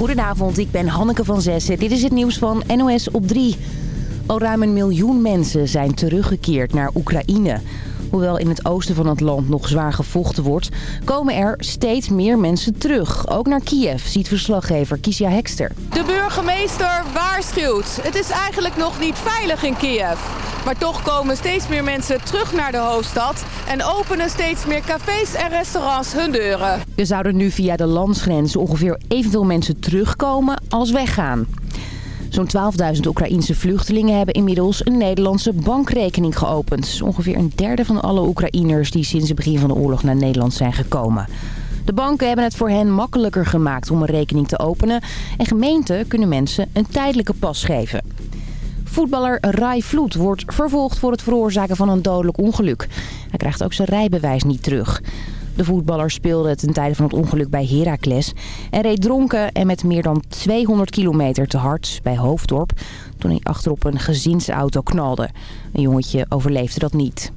Goedenavond, ik ben Hanneke van Zessen. Dit is het nieuws van NOS op 3. Al ruim een miljoen mensen zijn teruggekeerd naar Oekraïne. Hoewel in het oosten van het land nog zwaar gevochten wordt... komen er steeds meer mensen terug. Ook naar Kiev, ziet verslaggever Kisia Hekster. De burgemeester waarschuwt. Het is eigenlijk nog niet veilig in Kiev. Maar toch komen steeds meer mensen terug naar de hoofdstad... en openen steeds meer cafés en restaurants hun deuren. Er zouden nu via de landsgrens ongeveer evenveel mensen terugkomen als weggaan. Zo'n 12.000 Oekraïense vluchtelingen hebben inmiddels een Nederlandse bankrekening geopend. Ongeveer een derde van alle Oekraïners die sinds het begin van de oorlog naar Nederland zijn gekomen. De banken hebben het voor hen makkelijker gemaakt om een rekening te openen. En gemeenten kunnen mensen een tijdelijke pas geven. Voetballer Rai Vloed wordt vervolgd voor het veroorzaken van een dodelijk ongeluk. Hij krijgt ook zijn rijbewijs niet terug. De voetballer speelde ten tijde van het ongeluk bij Heracles... en reed dronken en met meer dan 200 kilometer te hard bij Hoofddorp... toen hij achterop een gezinsauto knalde. Een jongetje overleefde dat niet.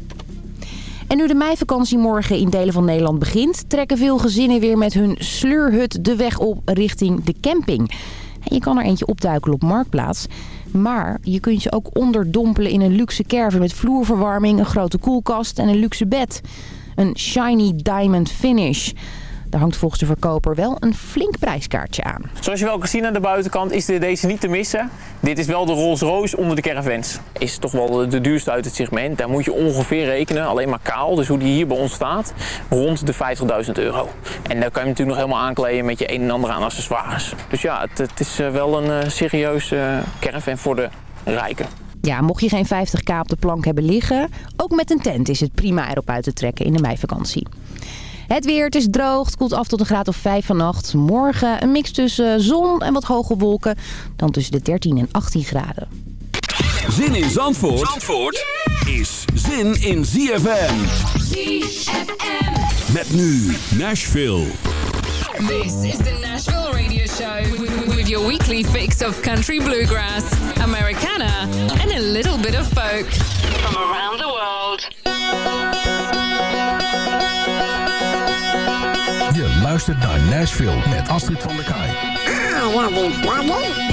En nu de meivakantie morgen in delen van Nederland begint... trekken veel gezinnen weer met hun sleurhut de weg op richting de camping. En je kan er eentje opduikelen op Marktplaats... Maar je kunt je ook onderdompelen in een luxe caravan met vloerverwarming, een grote koelkast en een luxe bed. Een shiny diamond finish. Daar hangt volgens de verkoper wel een flink prijskaartje aan. Zoals je wel kan zien aan de buitenkant is deze niet te missen. Dit is wel de Rolls Royce onder de caravans. Is toch wel de duurste uit het segment. Daar moet je ongeveer rekenen, alleen maar kaal, dus hoe die hier bij ons staat, rond de 50.000 euro. En daar kan je natuurlijk nog helemaal aankleden met je een en ander aan accessoires. Dus ja, het, het is eh, wel een uh, serieuze caravan voor de rijken. Ja, mocht je geen 50k op de plank hebben liggen, ook met een tent is het prima erop uit te trekken in de meivakantie. Het weer, het is droog, het koelt af tot een graad of 5 vannacht. Morgen een mix tussen zon en wat hoge wolken, dan tussen de 13 en 18 graden. Zin in Zandvoort, Zandvoort is zin in ZFM. ZFM. Met nu Nashville. This is the Nashville Radio Show with your weekly fix of country bluegrass, Americana, and a little bit of folk from around the world. Je luistert naar Nashville met Astrid van der Kaai. Ah, ja, die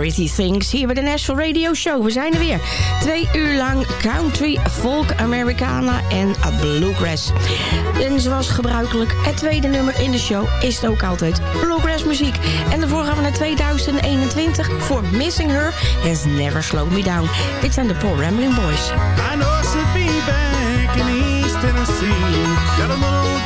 Pretty Things hier bij de National Radio Show. We zijn er weer. Twee uur lang country, folk, Americana en bluegrass. En zoals gebruikelijk, het tweede nummer in de show is ook altijd bluegrass muziek. En de gaan we naar 2021 voor Missing Her Has Never Slowed Me Down. Dit zijn de Paul Rambling Boys. I know I should be back in East Tennessee.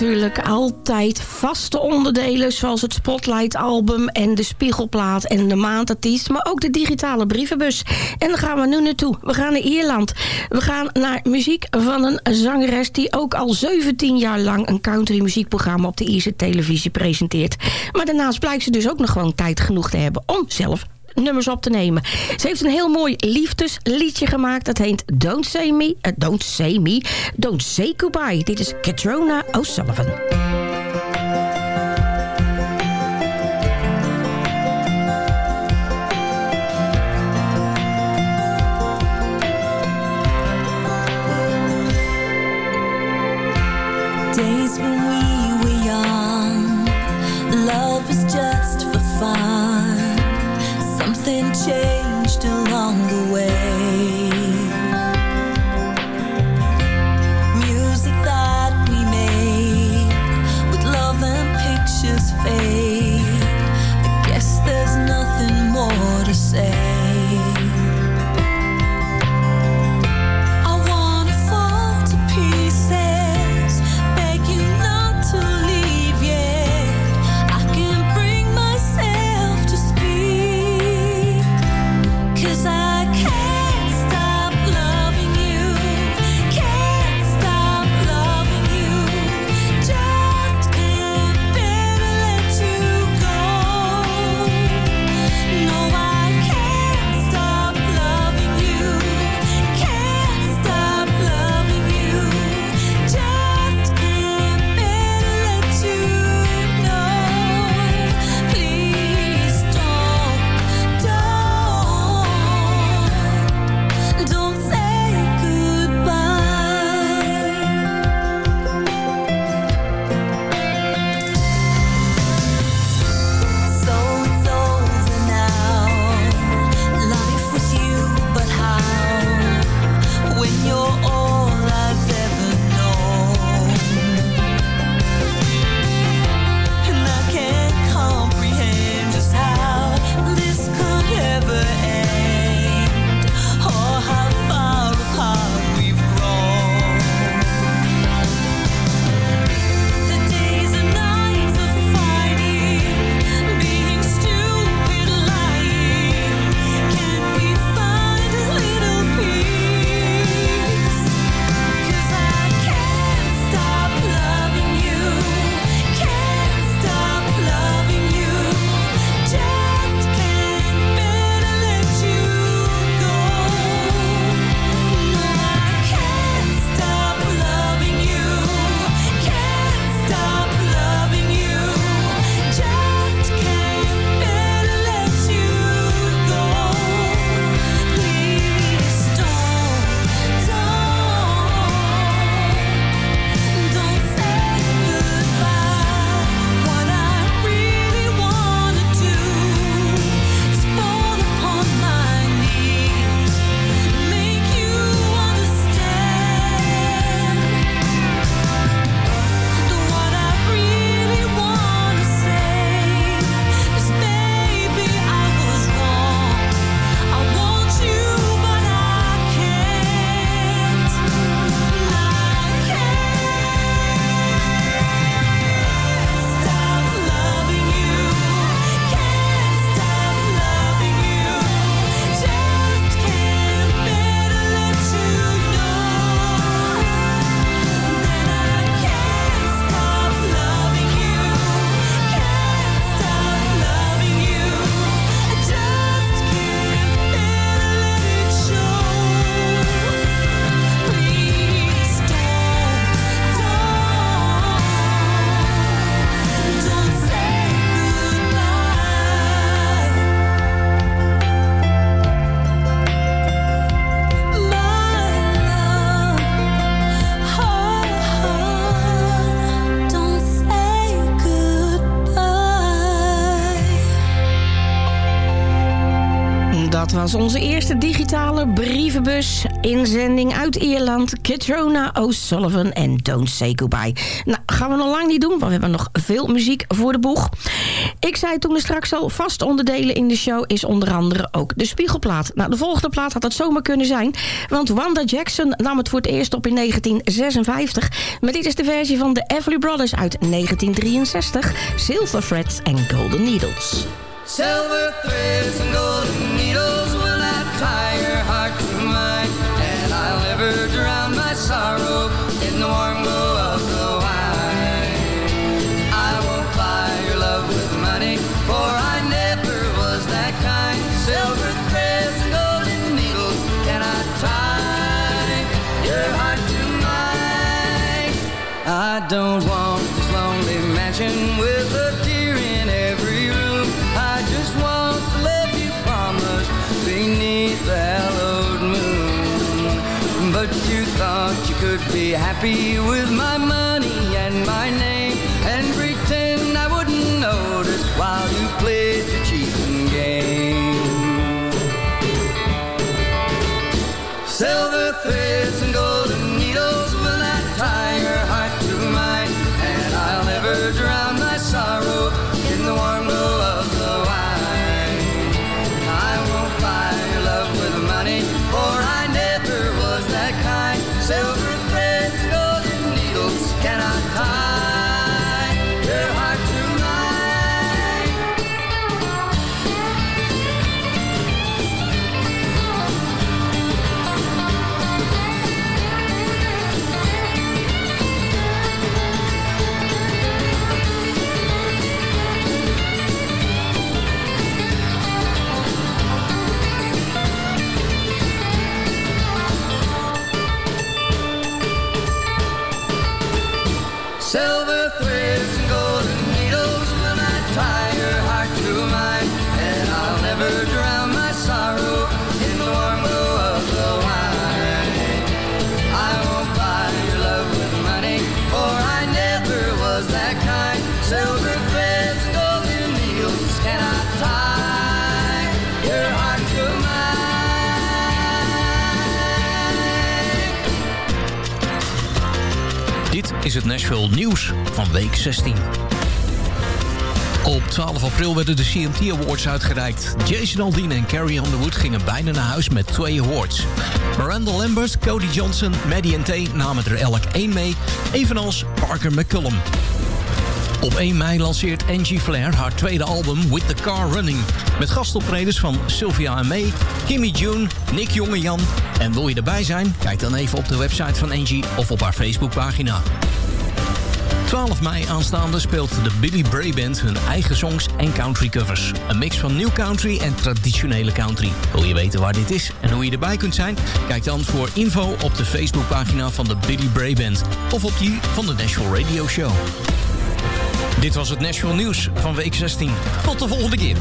natuurlijk altijd vaste onderdelen... zoals het Spotlight-album en de Spiegelplaat en de Maandartiest... maar ook de digitale brievenbus. En daar gaan we nu naartoe. We gaan naar Ierland. We gaan naar muziek van een zangeres... die ook al 17 jaar lang een country muziekprogramma... op de Ierse televisie presenteert. Maar daarnaast blijkt ze dus ook nog gewoon tijd genoeg te hebben... om zelf nummers op te nemen. Ze heeft een heel mooi liefdesliedje gemaakt. Dat heet Don't Say Me, eh, Don't Say Me, Don't Say Goodbye. Dit is Katrona O'Sullivan. Was onze eerste digitale brievenbus. Inzending uit Ierland. Katrona O'Sullivan en Don't Say Goodbye. Nou, gaan we nog lang niet doen, want we hebben nog veel muziek voor de boeg. Ik zei toen er straks al, vast onderdelen in de show is onder andere ook de spiegelplaat. Nou, de volgende plaat had het zomaar kunnen zijn. Want Wanda Jackson nam het voor het eerst op in 1956. Maar dit is de versie van de Everly Brothers uit 1963. Silver Threads and Golden Needles. Silver threads and golden needles don't want this lonely mansion with a tear in every room. I just want to love you promised beneath the hallowed moon. But you thought you could be happy with my money and my name april werden de CMT Awards uitgereikt. Jason Aldean en Carrie Underwood gingen bijna naar huis met twee awards. Miranda Lambert, Cody Johnson, Maddie Tay namen er elk één mee, evenals Parker McCullum. Op 1 mei lanceert Angie Flair haar tweede album With the Car Running. Met gastoptredens van Sylvia May, Kimmy June, Nick Jongejan. En wil je erbij zijn? Kijk dan even op de website van Angie of op haar Facebookpagina. 12 mei aanstaande speelt de Billy Bray Band hun eigen songs en country covers. Een mix van new country en traditionele country. Wil je weten waar dit is en hoe je erbij kunt zijn? Kijk dan voor info op de Facebookpagina van de Billy Bray Band. Of op die van de Nashville Radio Show. Dit was het Nashville Nieuws van week 16. Tot de volgende keer.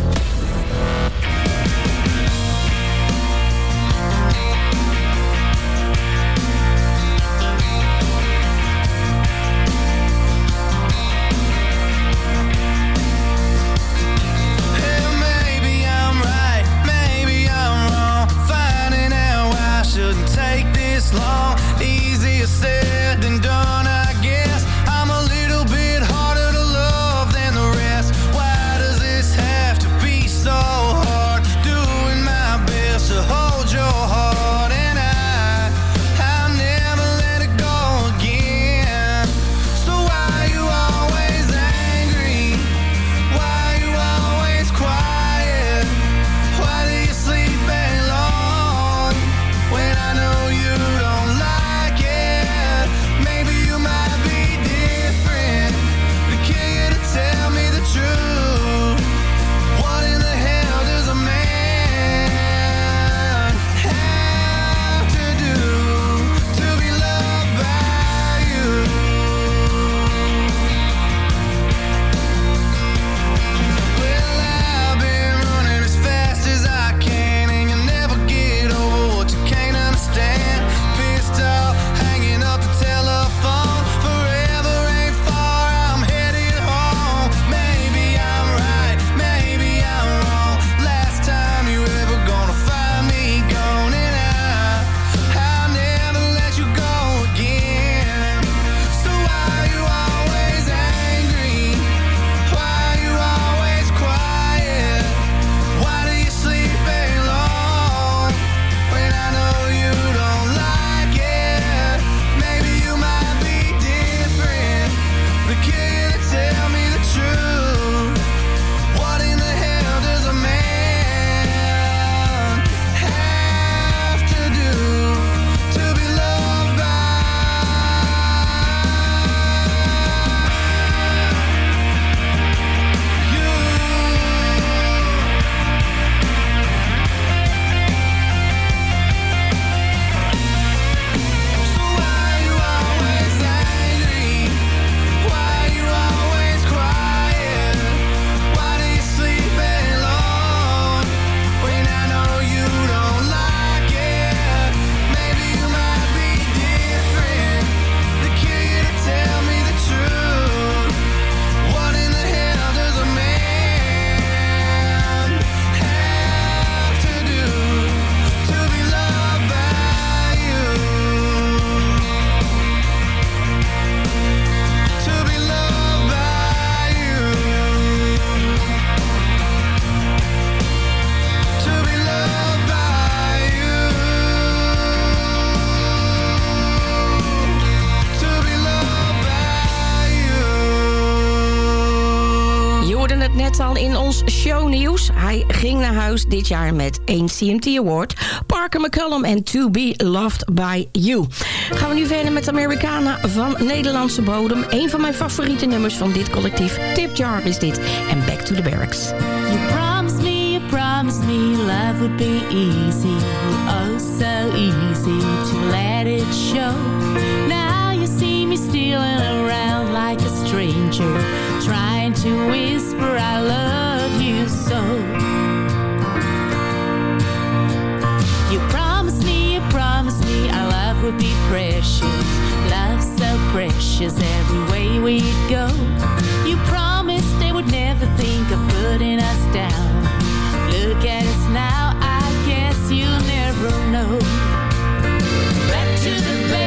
Dit jaar met één CMT Award. Parker McCullum en To Be Loved By You. Gaan we nu verder met Americana van Nederlandse bodem. Een van mijn favoriete nummers van dit collectief. Tip Jar is dit. En Back to the Barracks. You promised me, you promised me love would be easy. Oh, so easy to let it show. Now you see me stealing around like a stranger. Trying to whisper I love you so. Would be precious. Love so precious every way we'd go. You promised they would never think of putting us down. Look at us now, I guess you'll never know. Back to the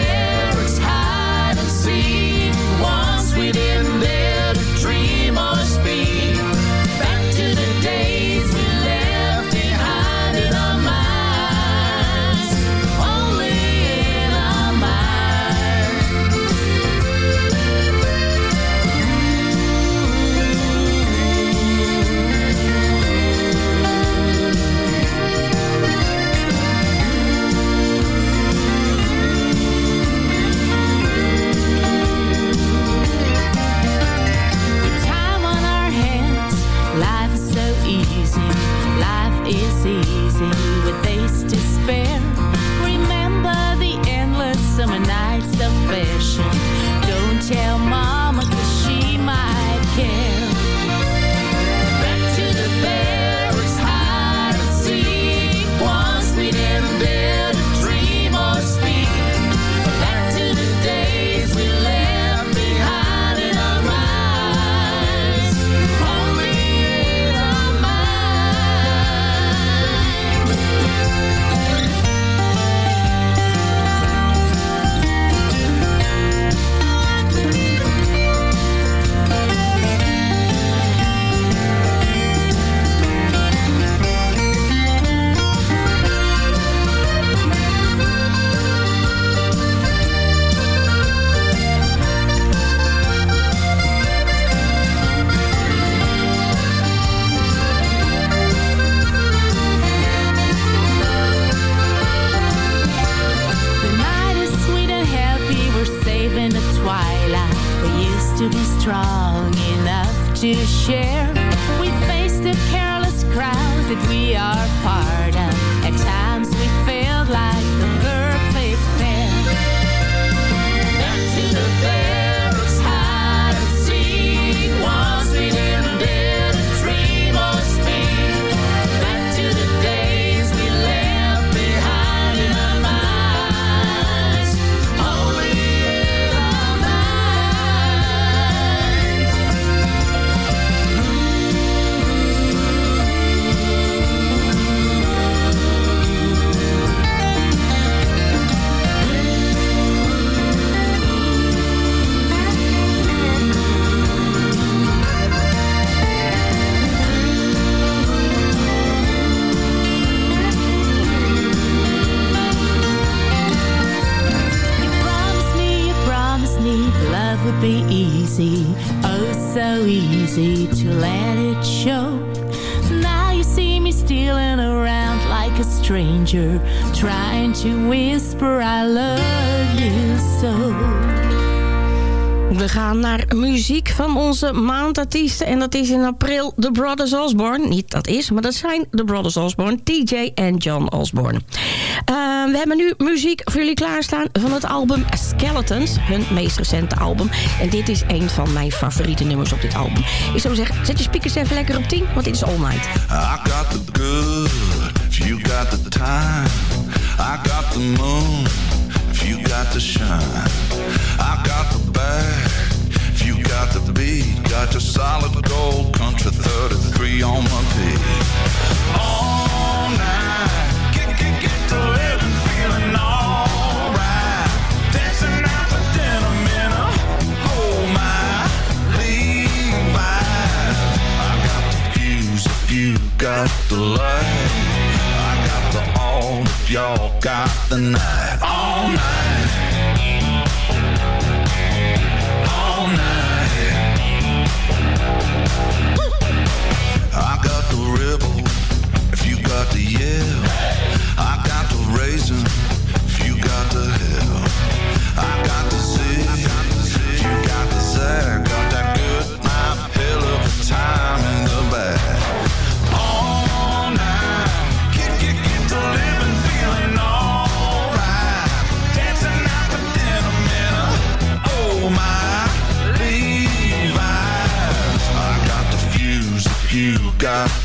strong enough to share. We face the careless crowd that we are part naar muziek van onze maandartiesten. En dat is in april The Brothers Osborne. Niet dat is, maar dat zijn The Brothers Osborne. TJ en John Osborne. Eh, we hebben nu muziek voor jullie klaarstaan van het album Skeletons. Hun meest recente album. En dit is een van mijn favoriete nummers op dit album. Ik zou zeggen, zet je speakers even lekker op 10. Want dit is All Night. I got the good, if you got the time. I got the moon, if you got the shine. I got the bag, you got the beat. Got your solid gold country 33 on my feet. All night, alright. Out the denim in a my Levi's. I got the fuse if you got the light. I got the all if y'all got the night. All night.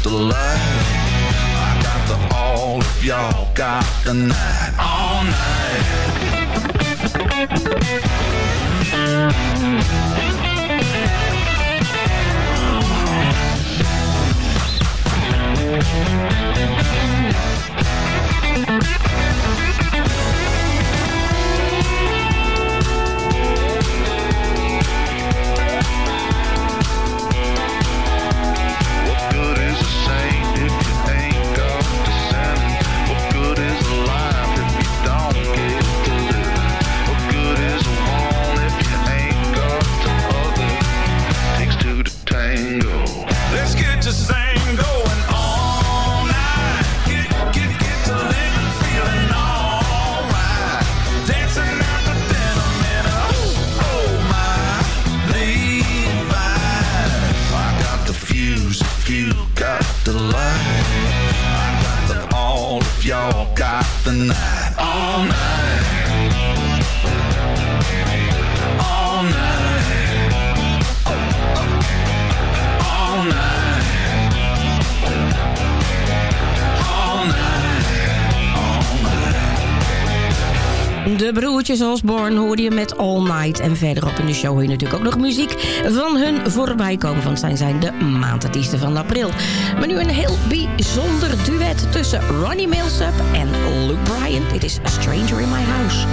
The light. I got the all if y'all got the night, all night. Thank Zoals Osborne hoorde je met All Night. En verderop in de show hoor je natuurlijk ook nog muziek van hun voorbij komen. Want zij zijn de maandartiesten van april. Maar nu een heel bijzonder duet tussen Ronnie Millsap en Luke Bryan. Dit is A Stranger in My House.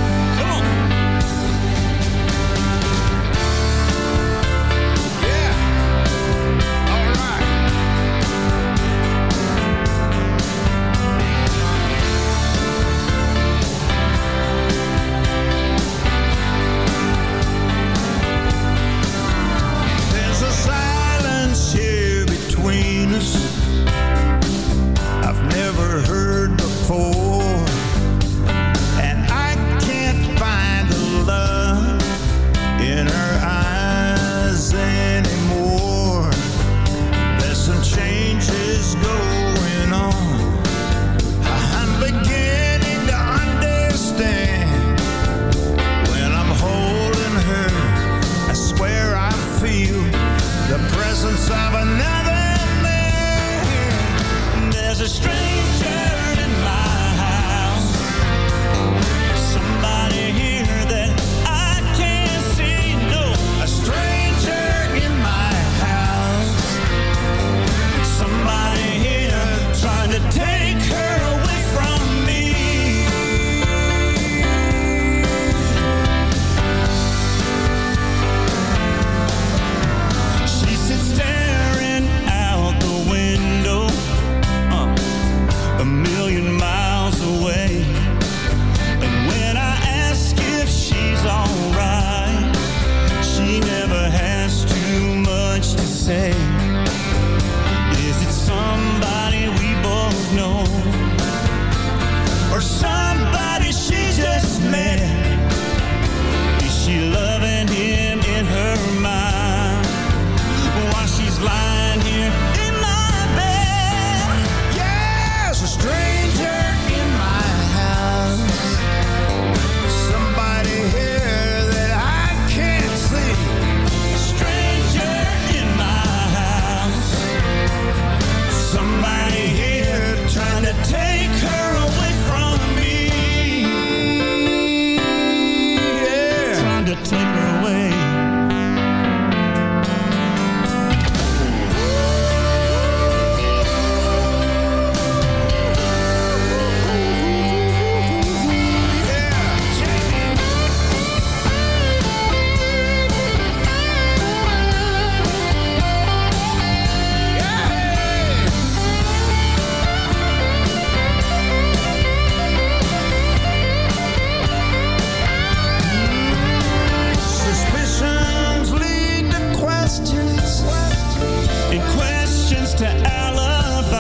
and questions to alibis.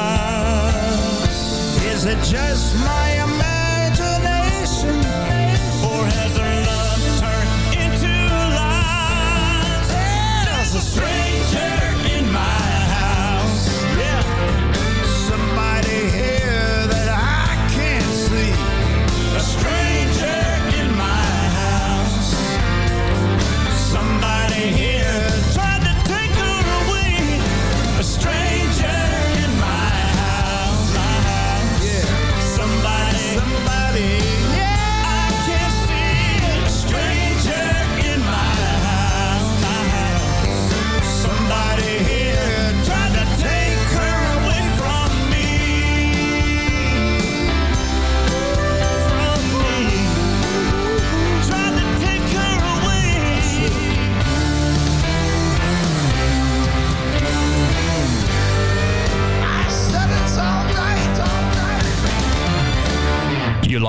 Is it just my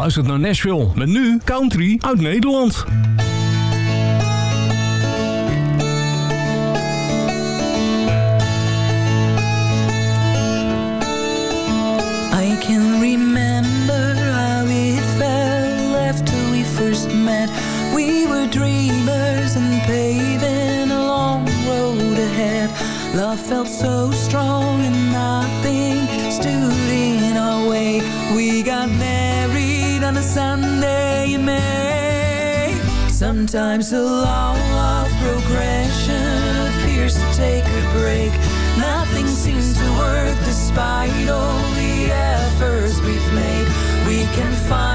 luistert naar Nashville. Met nu country uit Nederland. I can remember how it felt after we first met. We were dreamers and paving a long road ahead. Love felt so strong and nothing stood in our way. We got Sunday in May. Sometimes the law of progression appears to take a break. Nothing seems to work despite all the efforts we've made. We can find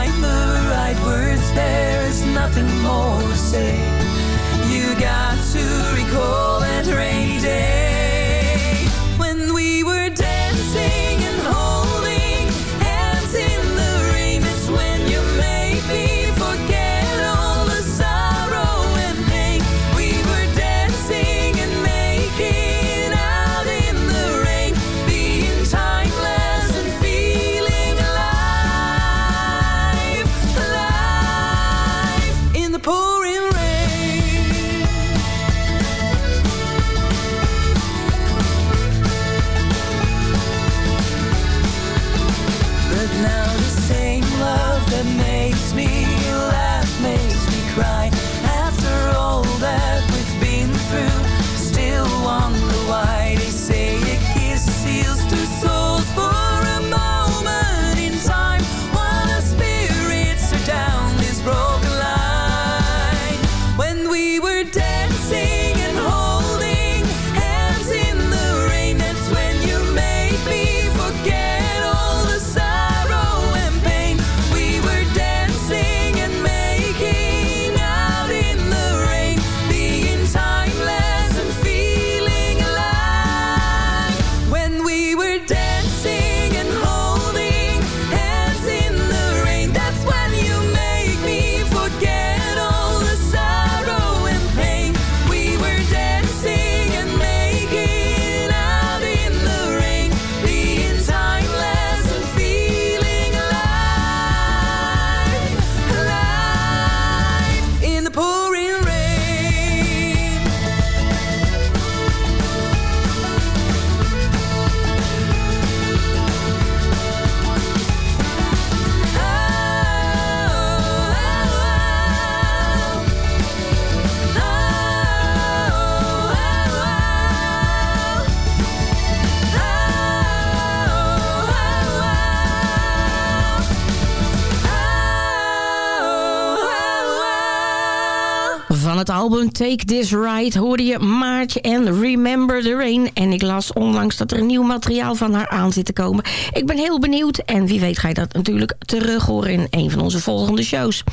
album Take This Ride hoorde je Maartje en Remember the Rain. En ik las onlangs dat er nieuw materiaal van haar aan zit te komen. Ik ben heel benieuwd en wie weet ga je dat natuurlijk terug horen in een van onze volgende shows.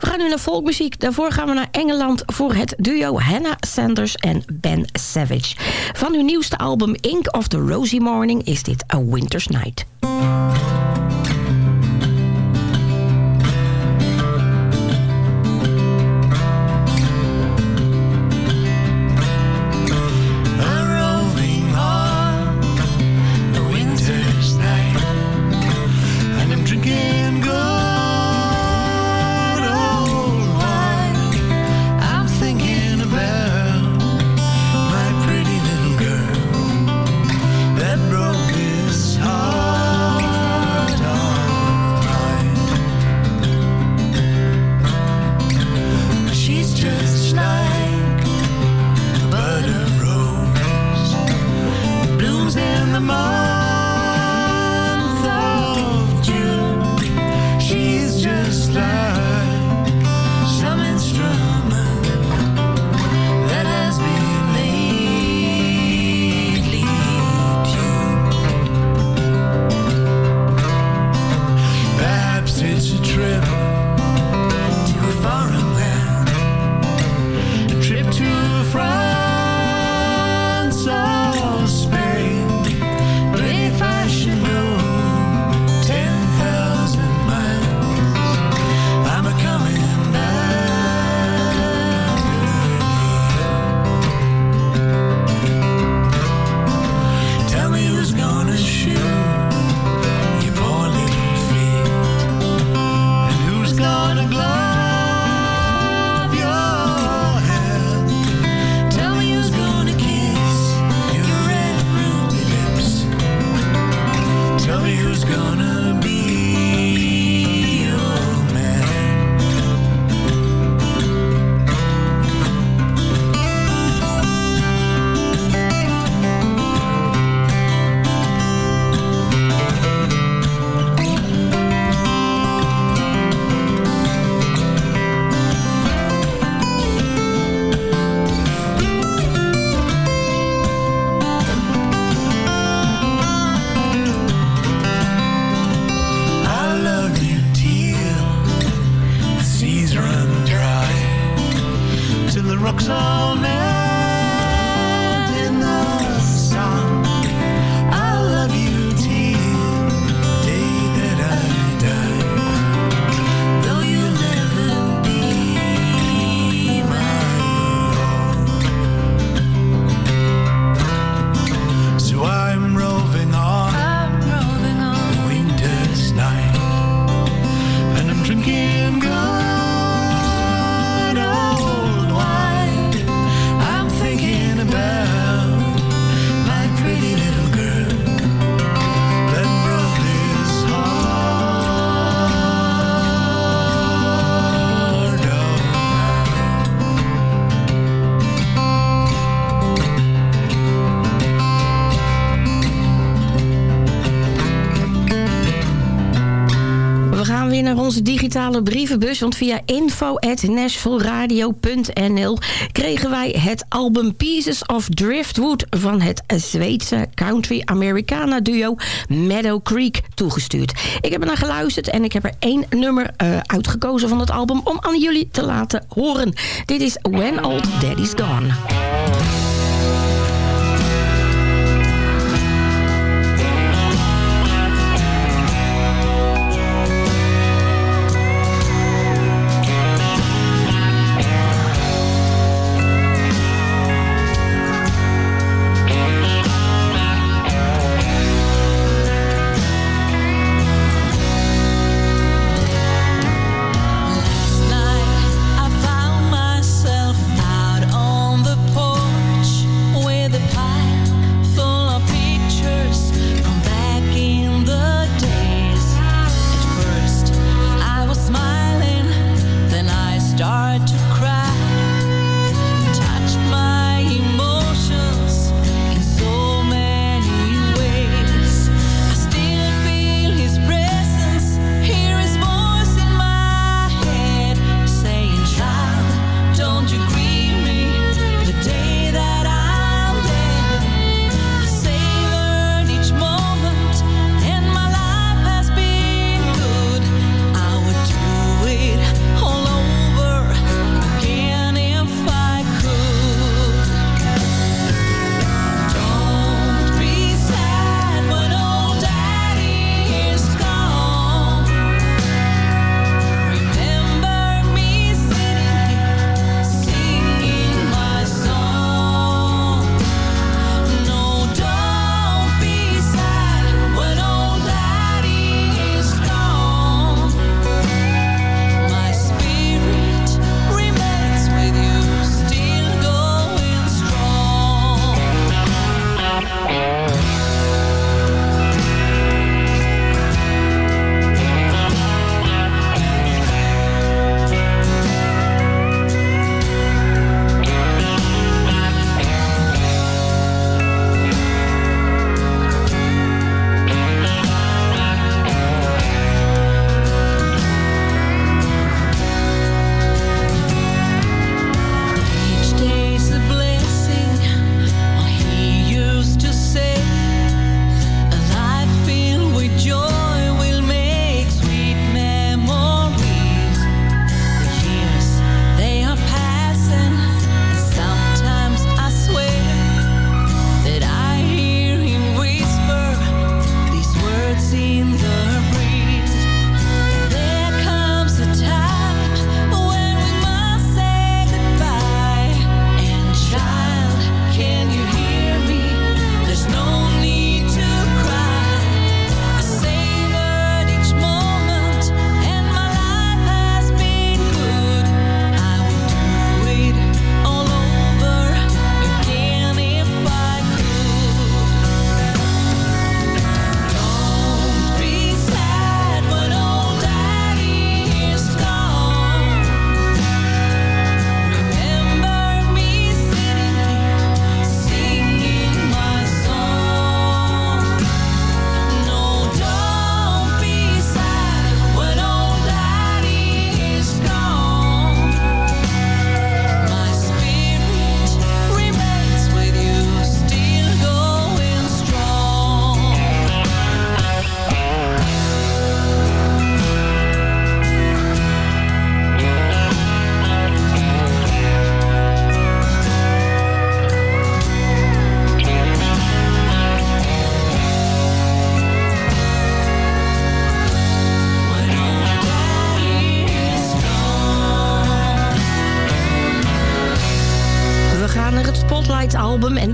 We gaan nu naar volkmuziek. Daarvoor gaan we naar Engeland voor het duo Hannah Sanders en Ben Savage. Van hun nieuwste album Ink of the Rosy Morning is dit A Winter's Night. Digitale brievenbus. Want via info.nashvilleradio.nl kregen wij het album Pieces of Driftwood... van het Zweedse country Americana duo Meadow Creek toegestuurd. Ik heb er naar geluisterd en ik heb er één nummer eh, uitgekozen van het album... om aan jullie te laten horen. Dit is When Old Daddy's Gone.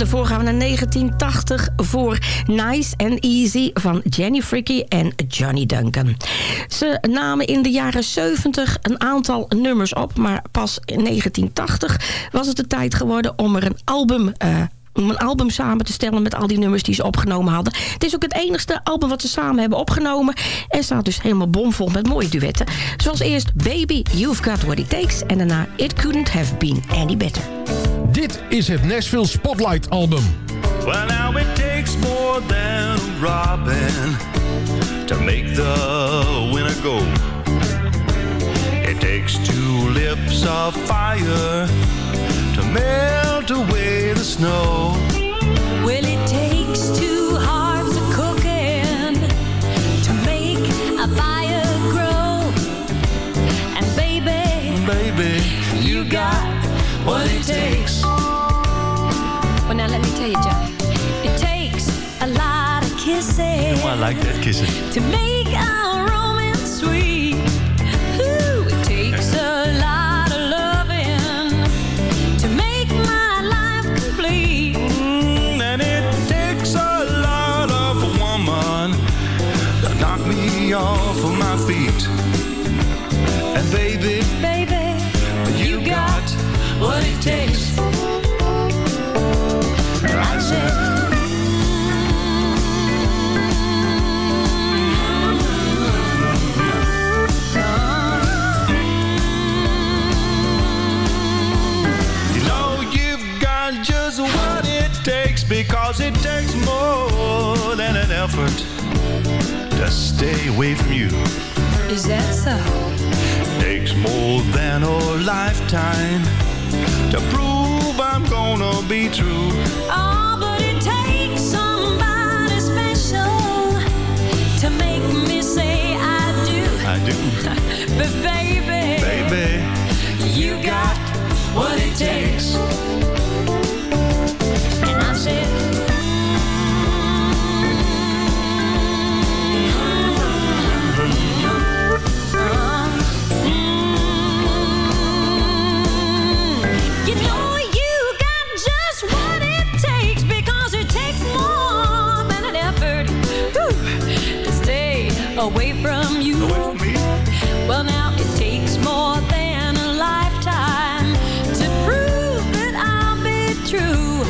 Daarvoor gaan we naar 1980 voor Nice and Easy van Jenny Fricky en Johnny Duncan. Ze namen in de jaren 70 een aantal nummers op, maar pas in 1980 was het de tijd geworden om er een album eh, om een album samen te stellen met al die nummers die ze opgenomen hadden. Het is ook het enigste album wat ze samen hebben opgenomen. En staat dus helemaal bomvol met mooie duetten. Zoals eerst Baby, You've Got What It Takes. En daarna It Couldn't Have Been Any Better. Dit is het Nashville Spotlight album. Well, now it takes more than robin to make the winner go. takes two lips of fire to melt away the snow. Well, it takes two hearts of cooking to make a fire grow. And baby, Baby, you got what it takes. Well, now let me tell you, Johnny. It takes a lot of kissing I like that kissing. to make our romance sweet. Ooh, it takes a lot of loving to make my life complete. Mm, and it takes a lot of a woman to knock me off of my feet. And baby, Baby, effort to stay away from you. Is that so? Takes more than a lifetime to prove I'm gonna be true. Oh, but it takes somebody special to make me say I do. I do, But baby, baby. you got what it takes. Away from you. Away from me. Well, now it takes more than a lifetime to prove that I'll be true.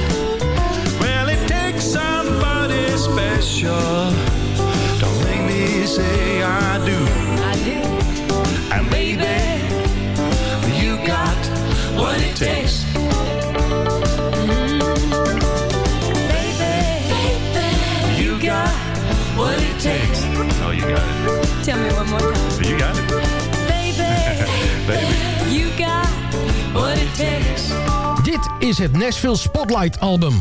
Well, it takes somebody special to make me say I do. Is het Nashville Spotlight album.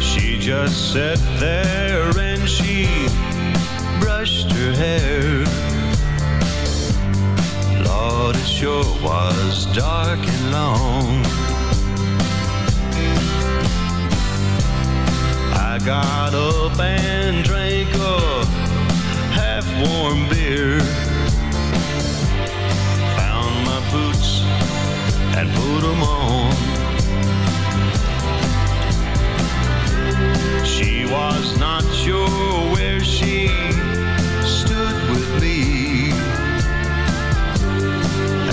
She just sat there and she brushed her hair. Lord, it sure was dark and long. I got up and drank a half-warm beer. Found my boots and put 'em on. She was not sure where she stood with me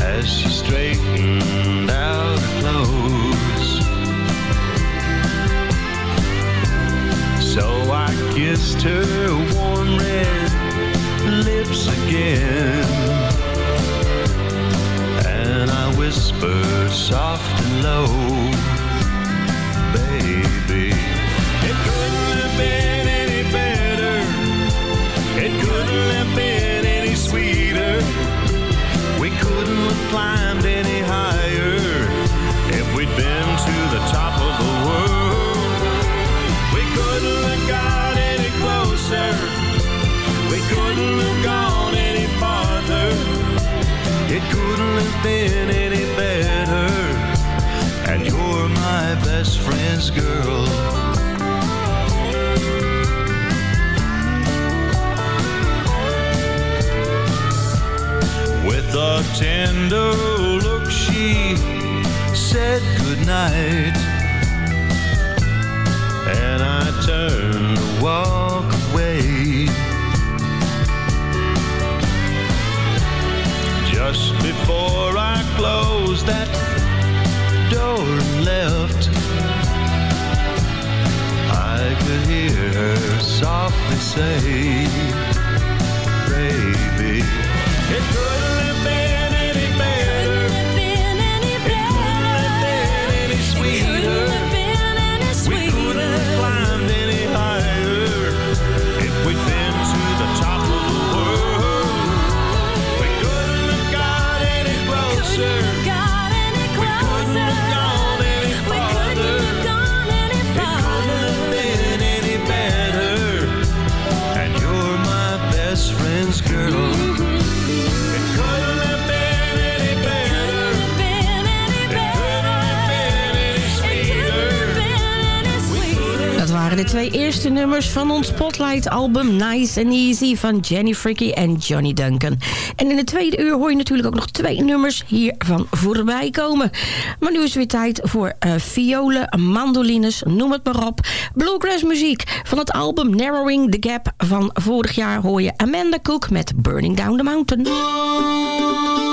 as she straightened out her clothes. So I kissed her warm red lips again. And I whispered soft and low, baby. It couldn't have been any better. It couldn't have been any sweeter. We couldn't have climbed any higher if we'd been to the top of the world. Been any better. And you're my best friend's girl. With a tender look, she said goodnight. And I turned to walk closed that door and left, I could hear her softly say, Baby, it couldn't de twee eerste nummers van ons Spotlight-album... Nice and Easy van Jenny Fricky en Johnny Duncan. En in de tweede uur hoor je natuurlijk ook nog twee nummers hiervan voorbij komen. Maar nu is het weer tijd voor uh, violen, mandolines, noem het maar op. Bluegrass muziek van het album Narrowing the Gap van vorig jaar... hoor je Amanda Cook met Burning Down the Mountain.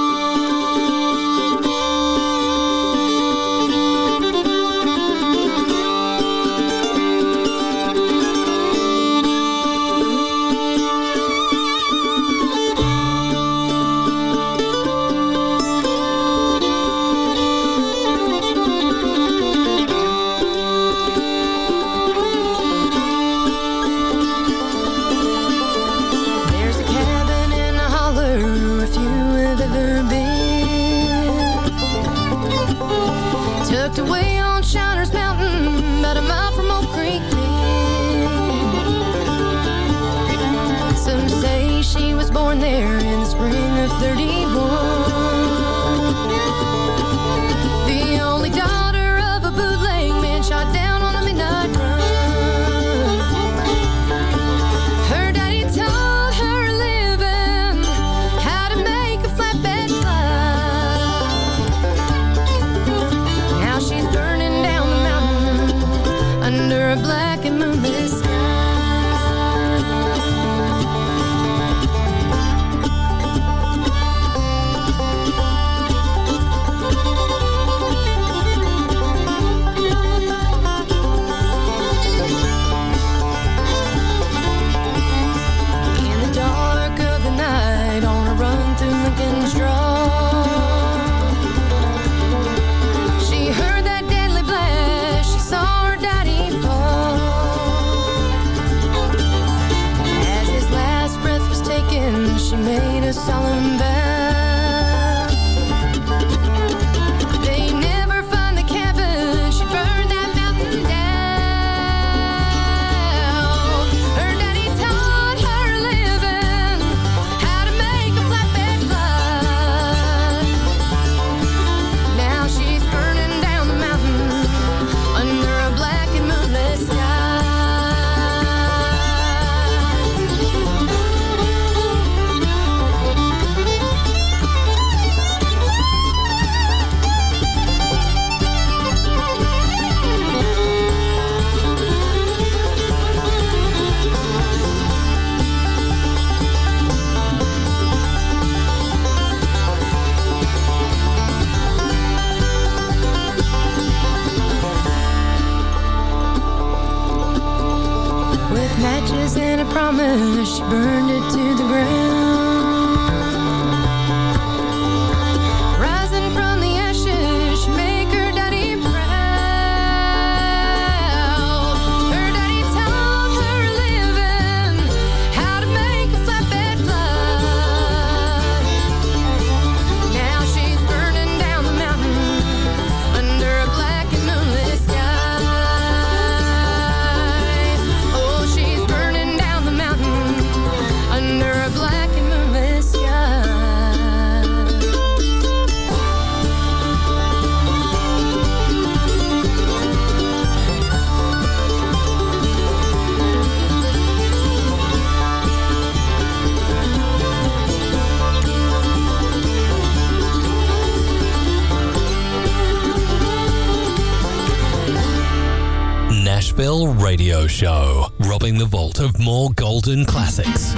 Golden Classics.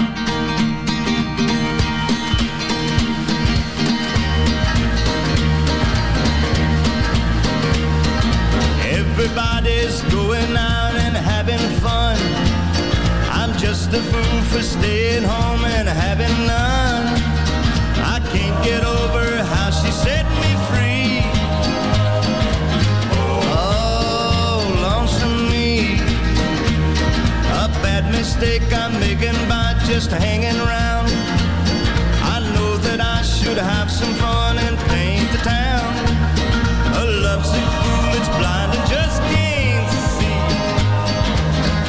Everybody's going out and having fun. I'm just a fool for staying home and having none. I can't get over how she said mistake I'm making by just hanging around. I know that I should have some fun and paint the town. A lovesick fool that's blind and just can't see.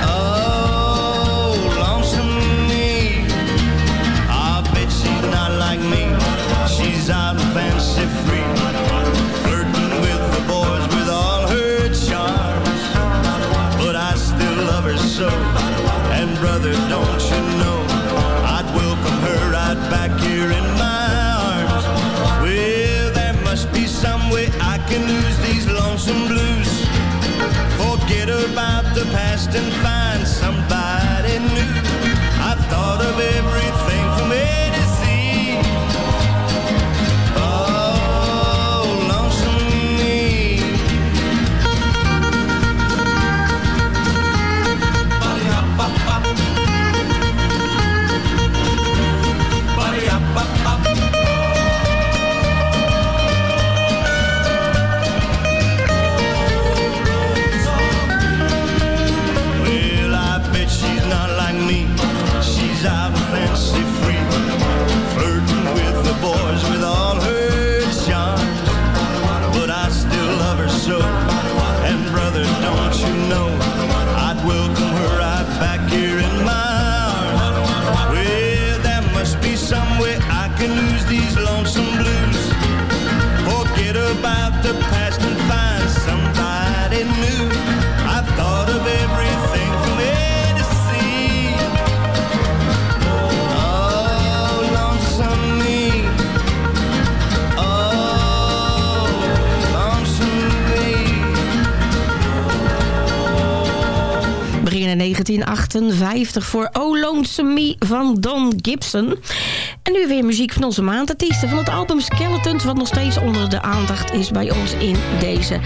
Oh, lonesome me. I bet she's not like me. She's out and fancy free. past and find somebody new. I've thought of everything. Well, there must be some way I can lose these lonesome blues. Forget about the past. 1958 voor Oh Lonesome Me van Don Gibson. En nu weer muziek van onze maandartiesten van het album Skeletons... wat nog steeds onder de aandacht is bij ons in deze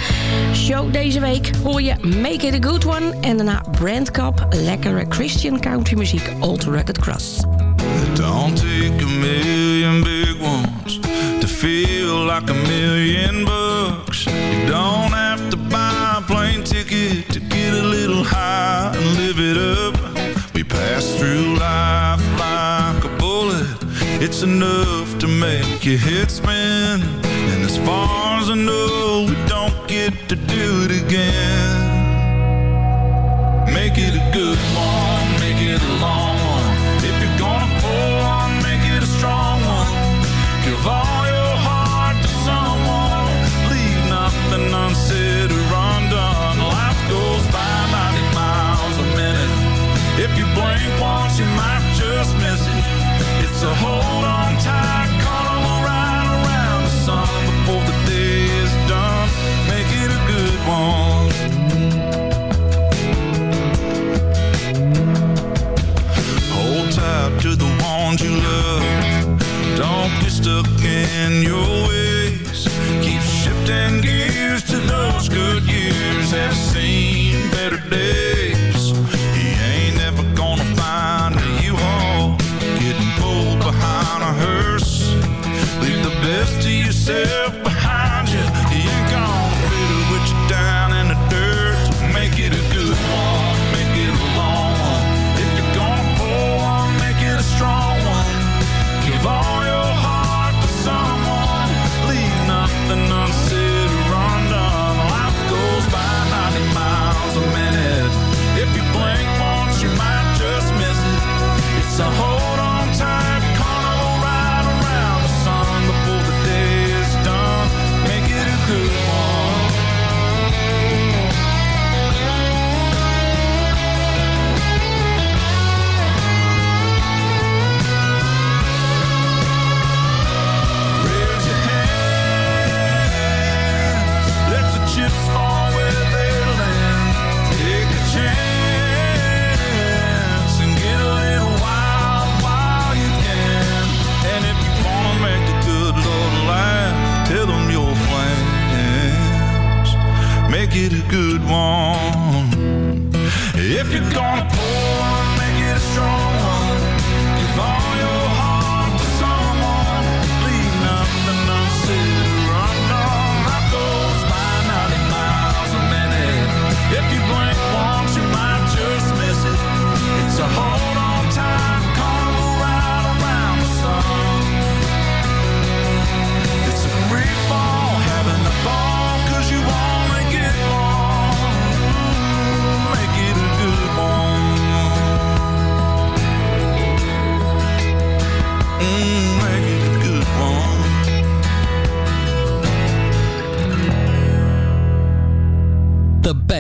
show deze week. Hoor je Make It A Good One en daarna Brand Cup... lekkere Christian country muziek Old Rugged Cross. Million big feel like a million don't high and live it up. We pass through life like a bullet. It's enough to make your head spin. And as far as I know We don't get to do it again. Make it a good one, make it a long So hold on tight, cause I'm ride around the sun before the day is done. Make it a good one. Hold tight to the ones you love. Don't get stuck in your ways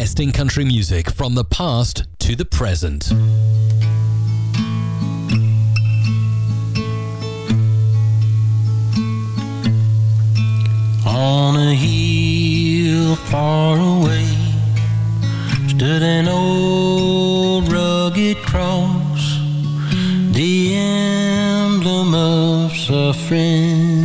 best in country music from the past to the present. On a hill far away stood an old rugged cross, the emblem of suffering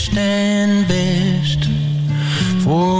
dearest and best for